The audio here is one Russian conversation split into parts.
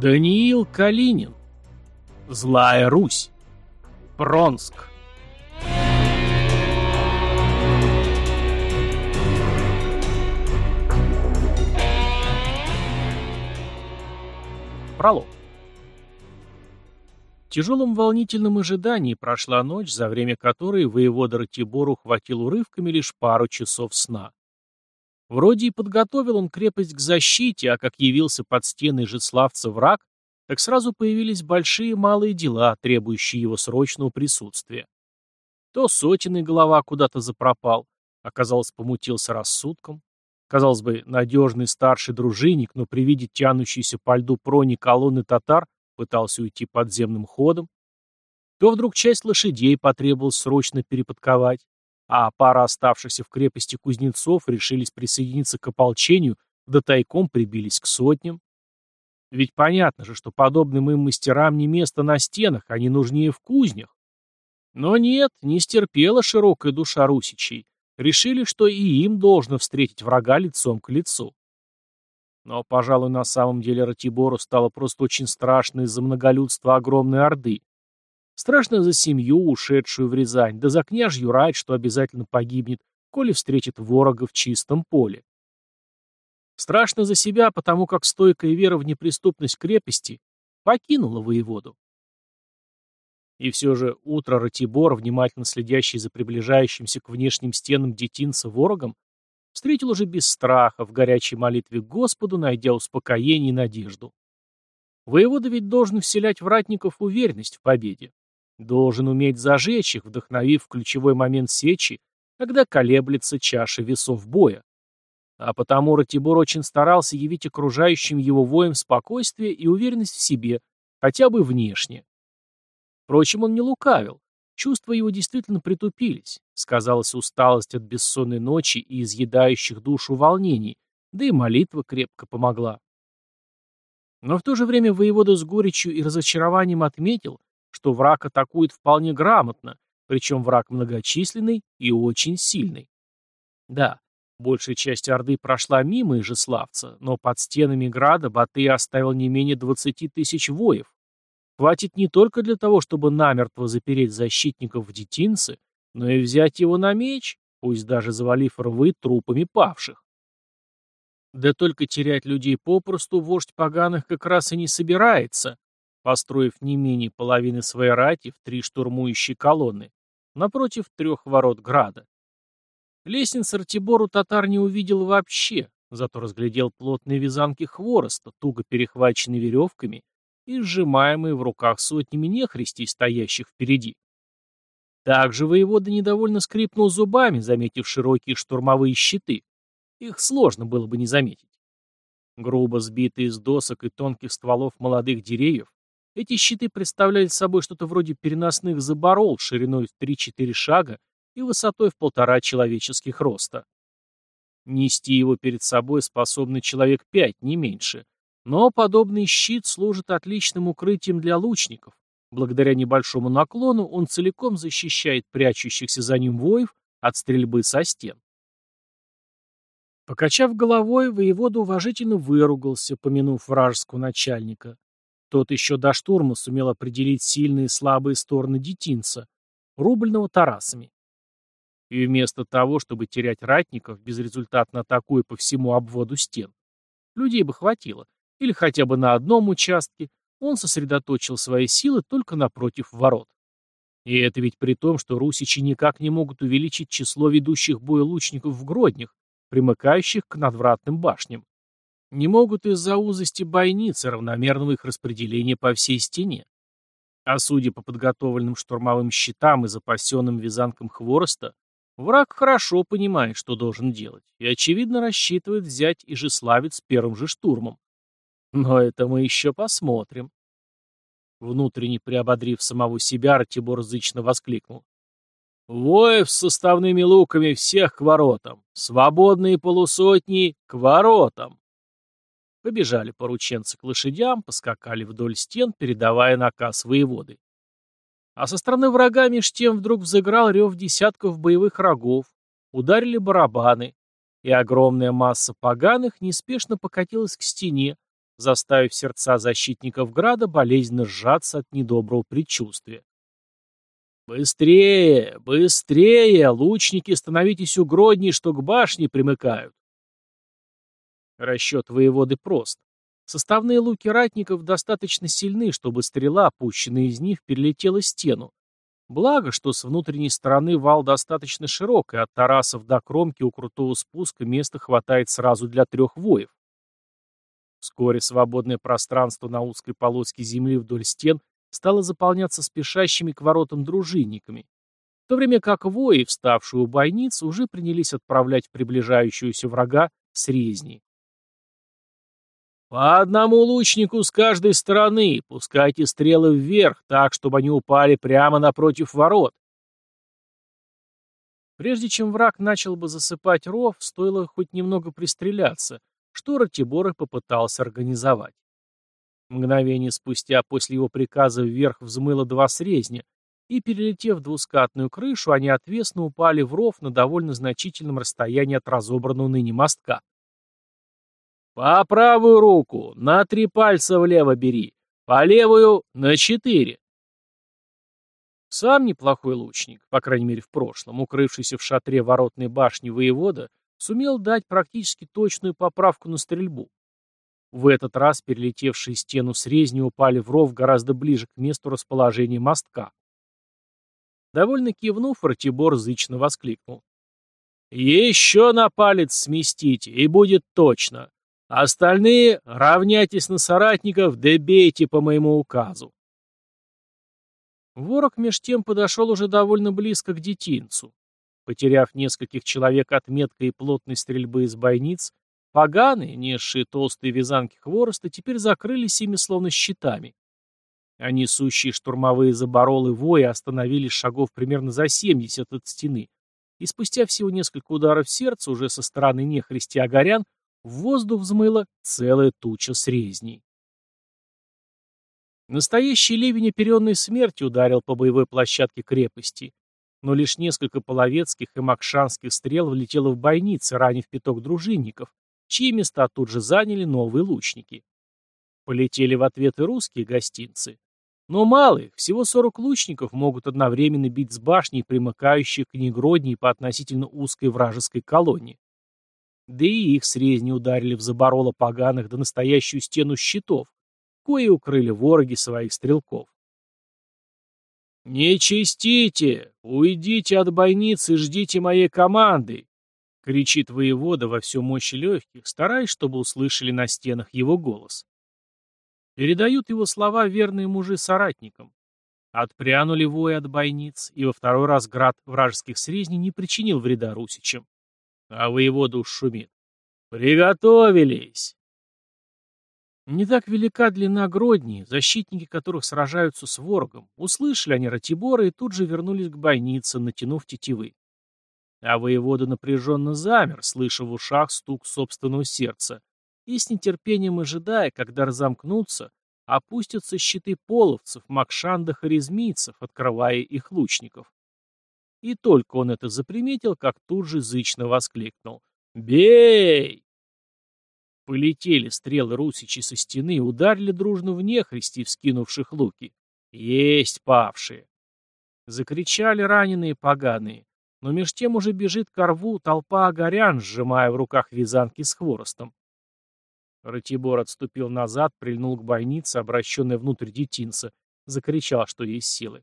Даниил Калинин. Злая Русь. Пронск. Пролог. В тяжелом волнительном ожидании прошла ночь, за время которой воевода Ратибор ухватил урывками лишь пару часов сна. Вроде и подготовил он крепость к защите, а как явился под стены Жеславца враг, так сразу появились большие и малые дела, требующие его срочного присутствия. То сотенный голова куда-то запропал, оказалось, помутился рассудком. Казалось бы, надежный старший дружинник, но при виде тянущейся по льду прони колонны татар пытался уйти подземным ходом. То вдруг часть лошадей потребовалось срочно переподковать а пара оставшихся в крепости кузнецов решились присоединиться к ополчению, да тайком прибились к сотням. Ведь понятно же, что подобным им мастерам не место на стенах, они нужнее в кузнях. Но нет, не стерпела широкая душа русичей. Решили, что и им должно встретить врага лицом к лицу. Но, пожалуй, на самом деле Ратибору стало просто очень страшно из-за многолюдства огромной орды, Страшно за семью, ушедшую в Рязань, да за княжью рать, что обязательно погибнет, коли встретит ворога в чистом поле. Страшно за себя, потому как стойкая вера в неприступность крепости покинула воеводу. И все же утро Ратибор, внимательно следящий за приближающимся к внешним стенам детинца ворогом, встретил уже без страха, в горячей молитве к Господу, найдя успокоение и надежду. Воевода ведь должен вселять в ратников уверенность в победе. Должен уметь зажечь их, вдохновив в ключевой момент сечи, когда колеблется чаша весов боя. А потому Ратибор очень старался явить окружающим его воям спокойствие и уверенность в себе, хотя бы внешне. Впрочем, он не лукавил. Чувства его действительно притупились. Сказалась усталость от бессонной ночи и изъедающих душу волнений, да и молитва крепко помогла. Но в то же время воевода с горечью и разочарованием отметил, что враг атакует вполне грамотно, причем враг многочисленный и очень сильный. Да, большая часть Орды прошла мимо Ижеславца, но под стенами Града Батый оставил не менее 20 тысяч воев. Хватит не только для того, чтобы намертво запереть защитников в детинце, но и взять его на меч, пусть даже завалив рвы трупами павших. Да только терять людей попросту вождь поганых как раз и не собирается, построив не менее половины своей рати в три штурмующие колонны, напротив трех ворот града. Лестниц Артибору татар не увидел вообще, зато разглядел плотные вязанки хвороста, туго перехваченные веревками и сжимаемые в руках сотнями нехристей, стоящих впереди. Также воевода недовольно скрипнул зубами, заметив широкие штурмовые щиты. Их сложно было бы не заметить. Грубо сбитые из досок и тонких стволов молодых деревьев, эти щиты представляли собой что-то вроде переносных заборол шириной в 3-4 шага и высотой в полтора человеческих роста. Нести его перед собой способный человек пять, не меньше. Но подобный щит служит отличным укрытием для лучников. Благодаря небольшому наклону он целиком защищает прячущихся за ним воев от стрельбы со стен. Покачав головой, воевода уважительно выругался, помянув вражеского начальника. Тот еще до штурма сумел определить сильные и слабые стороны детинца, рубленного Тарасами. И вместо того, чтобы терять ратников, безрезультатно атакуя по всему обводу стен, людей бы хватило, или хотя бы на одном участке, он сосредоточил свои силы только напротив ворот. И это ведь при том, что русичи никак не могут увеличить число ведущих боя лучников в Гроднях, примыкающих к надвратным башням не могут из-за узости бойницы равномерного их распределения по всей стене. А судя по подготовленным штурмовым щитам и запасенным вязанкам хвороста, враг хорошо понимает, что должен делать, и, очевидно, рассчитывает взять Ижеславец первым же штурмом. Но это мы еще посмотрим. Внутренне приободрив самого себя, Ратибор зычно воскликнул. «Воев с составными луками всех к воротам! Свободные полусотни к воротам!» Побежали порученцы к лошадям, поскакали вдоль стен, передавая наказ воеводы. А со стороны врага меж тем вдруг взыграл рев десятков боевых рогов, ударили барабаны, и огромная масса поганых неспешно покатилась к стене, заставив сердца защитников Града болезненно сжаться от недоброго предчувствия. «Быстрее! Быстрее! Лучники, становитесь угродней, что к башне примыкают!» Расчет воеводы прост. Составные луки ратников достаточно сильны, чтобы стрела, пущенная из них, перелетела стену. Благо, что с внутренней стороны вал достаточно широк, и от Тарасов до кромки у крутого спуска места хватает сразу для трех воев. Вскоре свободное пространство на узкой полоске земли вдоль стен стало заполняться спешащими к воротам дружинниками, в то время как вои, вставшие у бойниц, уже принялись отправлять приближающуюся врага срезни. «По одному лучнику с каждой стороны, пускайте стрелы вверх, так, чтобы они упали прямо напротив ворот». Прежде чем враг начал бы засыпать ров, стоило хоть немного пристреляться, что Ратибор попытался организовать. Мгновение спустя после его приказа вверх взмыло два срезня, и, перелетев двускатную крышу, они отвесно упали в ров на довольно значительном расстоянии от разобранного ныне мостка. По правую руку на три пальца влево бери, по левую на четыре. Сам неплохой лучник, по крайней мере в прошлом, укрывшийся в шатре воротной башни воевода, сумел дать практически точную поправку на стрельбу. В этот раз перелетевшие стену срезни упали в ров гораздо ближе к месту расположения мостка. Довольно кивнув, Ратибор зычно воскликнул. «Еще на палец сместите, и будет точно. Остальные равняйтесь на соратников, да бейте по моему указу. Ворог меж тем подошел уже довольно близко к детинцу. Потеряв нескольких человек от меткой и плотной стрельбы из бойниц, поганые, несшие толстые вязанки хвороста, теперь закрылись ими словно щитами. А несущие штурмовые заборолы вои остановились шагов примерно за 70 от стены, и спустя всего несколько ударов сердца уже со стороны нехристи огорян в воздух взмыла целая туча срезней. Настоящий ливень оперенной смерти ударил по боевой площадке крепости, но лишь несколько половецких и макшанских стрел влетело в бойницы, ранив пяток дружинников, чьи места тут же заняли новые лучники. Полетели в ответ и русские гостинцы. Но мало всего 40 лучников могут одновременно бить с башней, примыкающей к Негродней по относительно узкой вражеской колонне. Да и их срезни ударили в забороло поганых до настоящую стену щитов, кои укрыли вороги своих стрелков. «Не чистите! Уйдите от бойницы ждите моей команды!» — кричит воевода во всю мощи легких, стараясь, чтобы услышали на стенах его голос. Передают его слова верные мужи соратникам. Отпрянули вои от бойниц, и во второй раз град вражеских срезней не причинил вреда русичам. А воевода уж шумит. «Приготовились!» Не так велика длина Гродни, защитники которых сражаются с ворогом. Услышали они Ратибора и тут же вернулись к бойнице, натянув тетивы. А воевода напряженно замер, слыша в ушах стук собственного сердца, и с нетерпением ожидая, когда разомкнутся, опустятся щиты половцев, макшандах и резмийцев, открывая их лучников. И только он это заприметил, как тут же зычно воскликнул. «Бей!» Полетели стрелы русичи со стены ударили дружно в нехристи, вскинувших луки. «Есть павшие!» Закричали раненые поганые, но меж тем уже бежит к рву толпа огорян, сжимая в руках вязанки с хворостом. Ратибор отступил назад, прильнул к бойнице, обращенной внутрь детинца, закричал, что есть силы.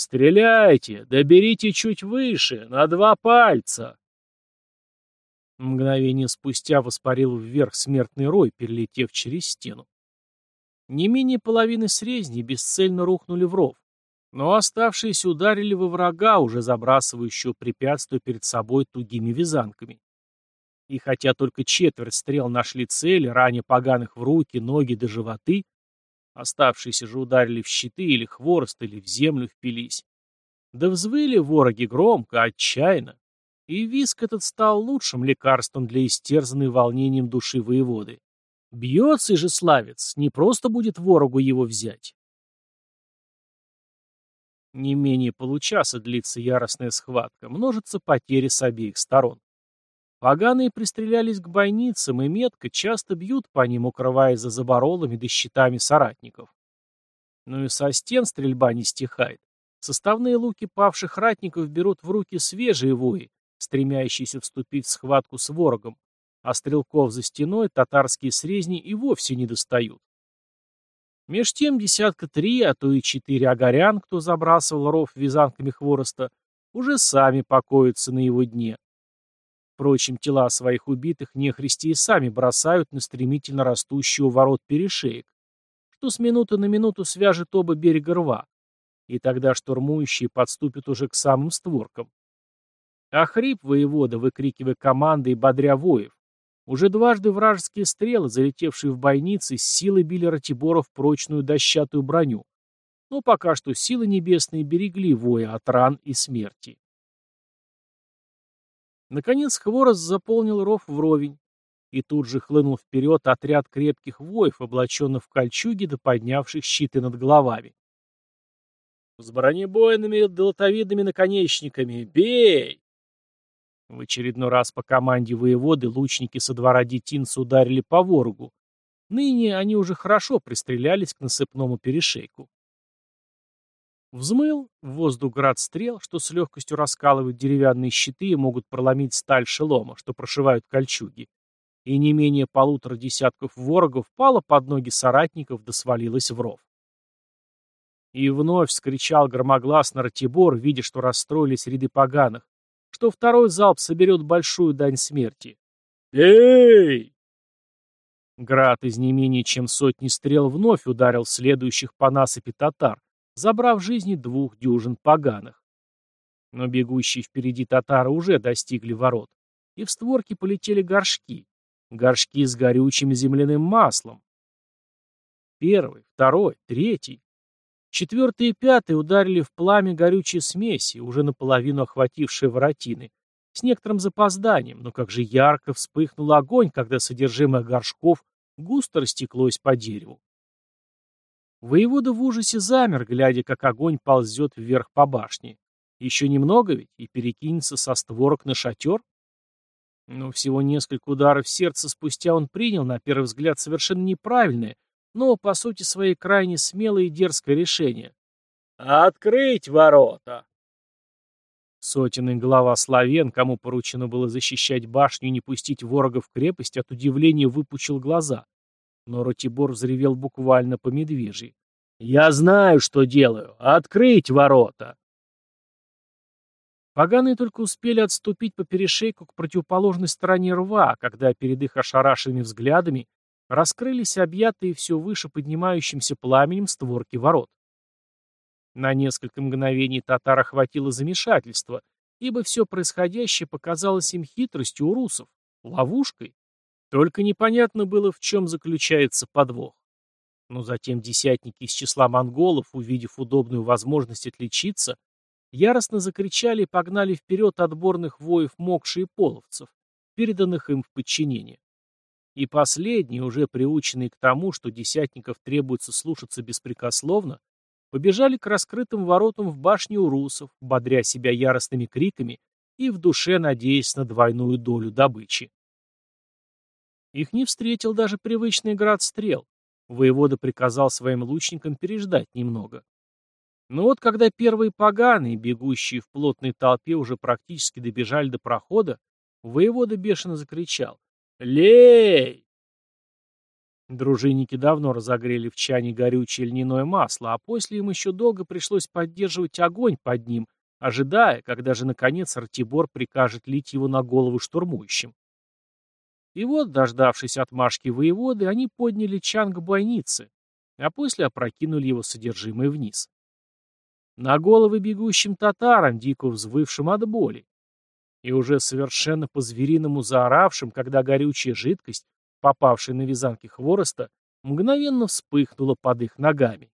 «Стреляйте! Доберите чуть выше, на два пальца!» Мгновение спустя воспарил вверх смертный рой, перелетев через стену. Не менее половины срезней бесцельно рухнули в ров, но оставшиеся ударили во врага, уже забрасывающего препятствие перед собой тугими вязанками. И хотя только четверть стрел нашли цели, ранее поганых в руки, ноги да животы, Оставшиеся же ударили в щиты или хворост, или в землю впились. Да взвыли вороги громко, отчаянно. И виск этот стал лучшим лекарством для истерзанной волнением души воеводы. Бьется же славец, не просто будет ворогу его взять. Не менее получаса длится яростная схватка, множатся потери с обеих сторон. Поганые пристрелялись к бойницам и метко часто бьют по ним, укрываясь за заборолами да щитами соратников. Ну и со стен стрельба не стихает. Составные луки павших ратников берут в руки свежие вои, стремящиеся вступить в схватку с ворогом, а стрелков за стеной татарские срезни и вовсе не достают. Меж тем десятка три, а то и четыре огорян, кто забрасывал ров вязанками хвороста, уже сами покоятся на его дне. Впрочем, тела своих убитых нехристи и сами бросают на стремительно растущую ворот перешеек, что с минуты на минуту свяжет оба берега рва, и тогда штурмующие подступят уже к самым створкам. А хрип воевода, выкрикивая команды и бодря воев. Уже дважды вражеские стрелы, залетевшие в бойницы, с силой били Ратибора в прочную дощатую броню. Но пока что силы небесные берегли воя от ран и смерти. Наконец Хворост заполнил ров вровень, и тут же хлынул вперед отряд крепких воев, облаченных в кольчуги да поднявших щиты над головами. «С бронебойными долотовидными наконечниками! Бей!» В очередной раз по команде воеводы лучники со двора детинца ударили по ворогу. Ныне они уже хорошо пристрелялись к насыпному перешейку. Взмыл в воздух град стрел, что с легкостью раскалывают деревянные щиты и могут проломить сталь шелома, что прошивают кольчуги. И не менее полутора десятков ворогов пало под ноги соратников да свалилось в ров. И вновь скричал громогласно Ратибор, видя, что расстроились ряды поганых, что второй залп соберет большую дань смерти. «Эй!» Град из не менее чем сотни стрел вновь ударил следующих по насыпи татар, забрав жизни двух дюжин поганых. Но бегущие впереди татары уже достигли ворот, и в створки полетели горшки, горшки с горючим земляным маслом. Первый, второй, третий. Четвертый и пятый ударили в пламя горючей смеси, уже наполовину охватившие воротины, с некоторым запозданием, но как же ярко вспыхнул огонь, когда содержимое горшков густо растеклось по дереву. Воевода в ужасе замер, глядя, как огонь ползет вверх по башне. Еще немного ведь, и перекинется со створок на шатер? Но всего несколько ударов сердца спустя он принял, на первый взгляд, совершенно неправильное, но, по сути, своей крайне смелое и дерзкое решение. «Открыть ворота!» Сотенный глава славян, кому поручено было защищать башню и не пустить ворога в крепость, от удивления выпучил глаза но Ратибор взревел буквально по медвежьи. «Я знаю, что делаю! Открыть ворота!» Поганые только успели отступить по перешейку к противоположной стороне рва, когда перед их ошарашенными взглядами раскрылись объятые все выше поднимающимся пламенем створки ворот. На несколько мгновений татар охватило замешательство, ибо все происходящее показалось им хитростью у русов, ловушкой. Только непонятно было, в чем заключается подвох. Но затем десятники из числа монголов, увидев удобную возможность отличиться, яростно закричали и погнали вперед отборных воев мокши и половцев, переданных им в подчинение. И последние, уже приученные к тому, что десятников требуется слушаться беспрекословно, побежали к раскрытым воротам в башню урусов, бодря себя яростными криками и в душе надеясь на двойную долю добычи. Их не встретил даже привычный град стрел. Воевода приказал своим лучникам переждать немного. Но вот когда первые поганые, бегущие в плотной толпе, уже практически добежали до прохода, воевода бешено закричал «Лей!». Дружинники давно разогрели в чане горючее льняное масло, а после им еще долго пришлось поддерживать огонь под ним, ожидая, когда же, наконец, Артибор прикажет лить его на голову штурмующим. И вот, дождавшись отмашки воеводы, они подняли чан к бойнице, а после опрокинули его содержимое вниз. На головы бегущим татарам, дико взвывшим от боли. И уже совершенно по-звериному заоравшим, когда горючая жидкость, попавшая на вязанки хвороста, мгновенно вспыхнула под их ногами.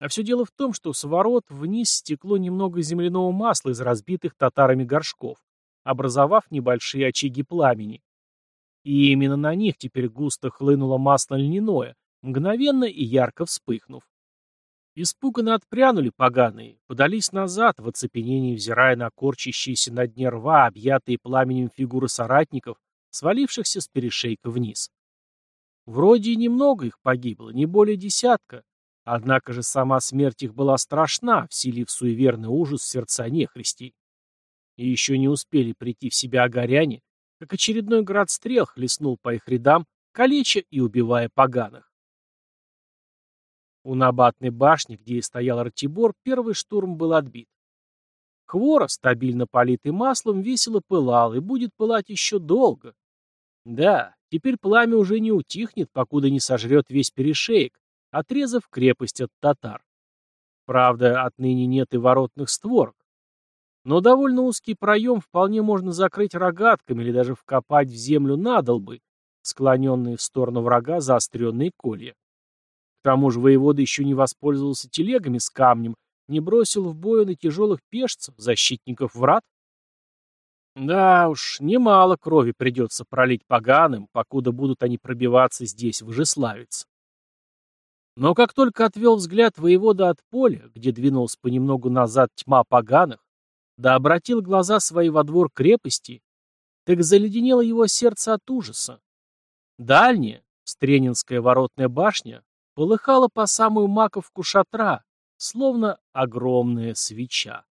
А все дело в том, что с ворот вниз стекло немного земляного масла из разбитых татарами горшков образовав небольшие очаги пламени. И именно на них теперь густо хлынуло масло льняное, мгновенно и ярко вспыхнув. Испуганно отпрянули поганые, подались назад, в оцепенении взирая на корчащиеся на дне рва, объятые пламенем фигуры соратников, свалившихся с перешейка вниз. Вроде и немного их погибло, не более десятка, однако же сама смерть их была страшна, вселив суеверный ужас в сердца нехристей. И еще не успели прийти в себя огоряне, как очередной град стрел хлестнул по их рядам, калеча и убивая поганых. У набатной башни, где и стоял Ратибор, первый штурм был отбит. Хвора, стабильно политый маслом, весело пылал и будет пылать еще долго. Да, теперь пламя уже не утихнет, покуда не сожрет весь перешеек, отрезав крепость от татар. Правда, отныне нет и воротных створок. Но довольно узкий проем вполне можно закрыть рогатками или даже вкопать в землю надолбы, склоненные в сторону врага заостренные колья. К тому же воевода еще не воспользовался телегами с камнем, не бросил в бою на тяжелых пешцев, защитников врат. Да уж, немало крови придется пролить поганым, покуда будут они пробиваться здесь, в Ижеславец. Но как только отвел взгляд воевода от поля, где двинулась понемногу назад тьма поганых, да обратил глаза свои во двор крепости, так заледенело его сердце от ужаса. Дальняя, Стренинская воротная башня, полыхала по самую маковку шатра, словно огромная свеча.